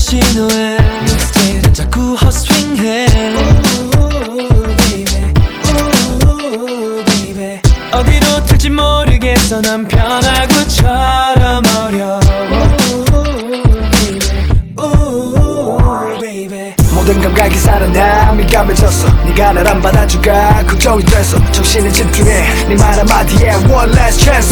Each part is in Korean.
신호해 내 스타일은 자꾸 헛스윙해. 어디로 튈지 모르겠어. 난 변화구처럼 어려워. Ooh, baby. 모든 감각이 살아나. 민감해졌어. 네가 날 안 받아줄까 걱정이 됐어. 정신을 집중해. 네말 한마디에 One last chance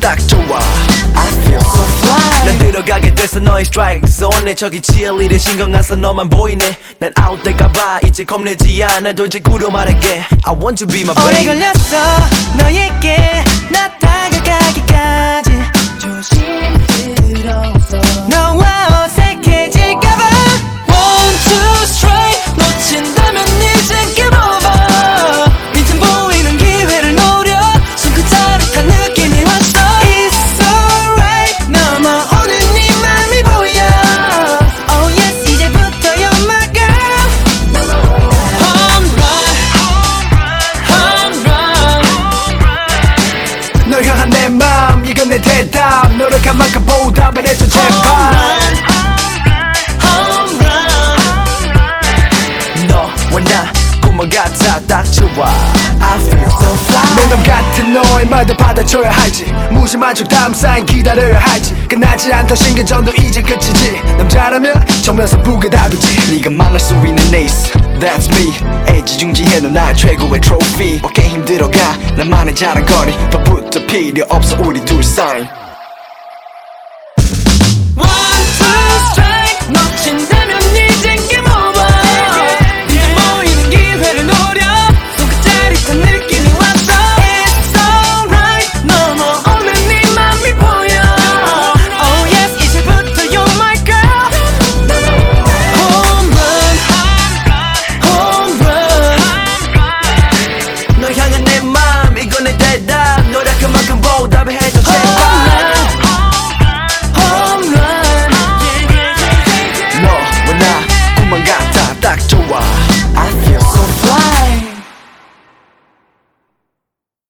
딱 좋아. I feel so fly. 난 들어가게 돼서 너의 strike zone 저기 cheerleader 신경 안써 너만 보이네. 난 out 될까봐 이제 겁내지 않아도 이제 구로 말할게. I want to be my 오래 baby 걸렸어. 너에게 나다 만큼 보답을 해줘 제발. 너와 같은 너의 말도 받아줘야 할지. 무심한 척 다음 사인 기다려야 할지. 끝나지 않던 신경전도 이제 끝이지. 남자라면 정면서 부게 다루지. 네가 망할 수 있는 에이스 That's me. 애지중지해놓은 나의 최고의 트로피 어깨 힘들어가 나만의 자랑거리. 더부터 필요 없어 우리 둘 사이